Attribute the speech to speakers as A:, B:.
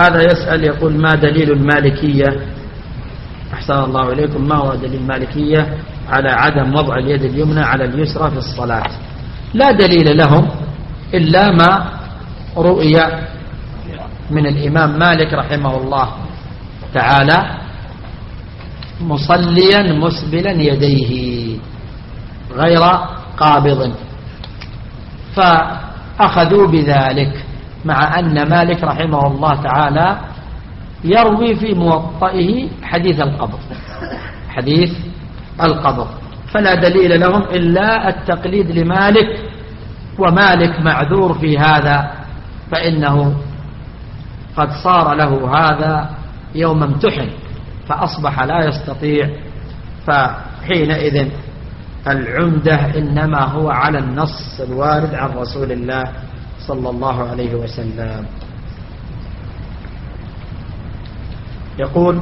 A: هذا يسأل يقول ما دليل المالكية؟ أحسن الله إليكم. ما هو دليل المالكية؟ على عدم وضع اليد اليمنى على اليسرى في الصلاة. لا دليل لهم إلا ما رؤي من الإمام مالك رحمه الله تعالى مصليا مسبلا يديه غير قابض فأخذوا بذلك. مع أن مالك رحمه الله تعالى يروي في موطئه حديث القبض حديث القبض فلا دليل لهم إلا التقليد لمالك ومالك معذور في هذا فإنه قد صار له هذا يوم امتحن فأصبح لا يستطيع فحينئذ العمدة إنما هو على النص الوارد عن رسول الله صلى الله عليه وسلم. يقول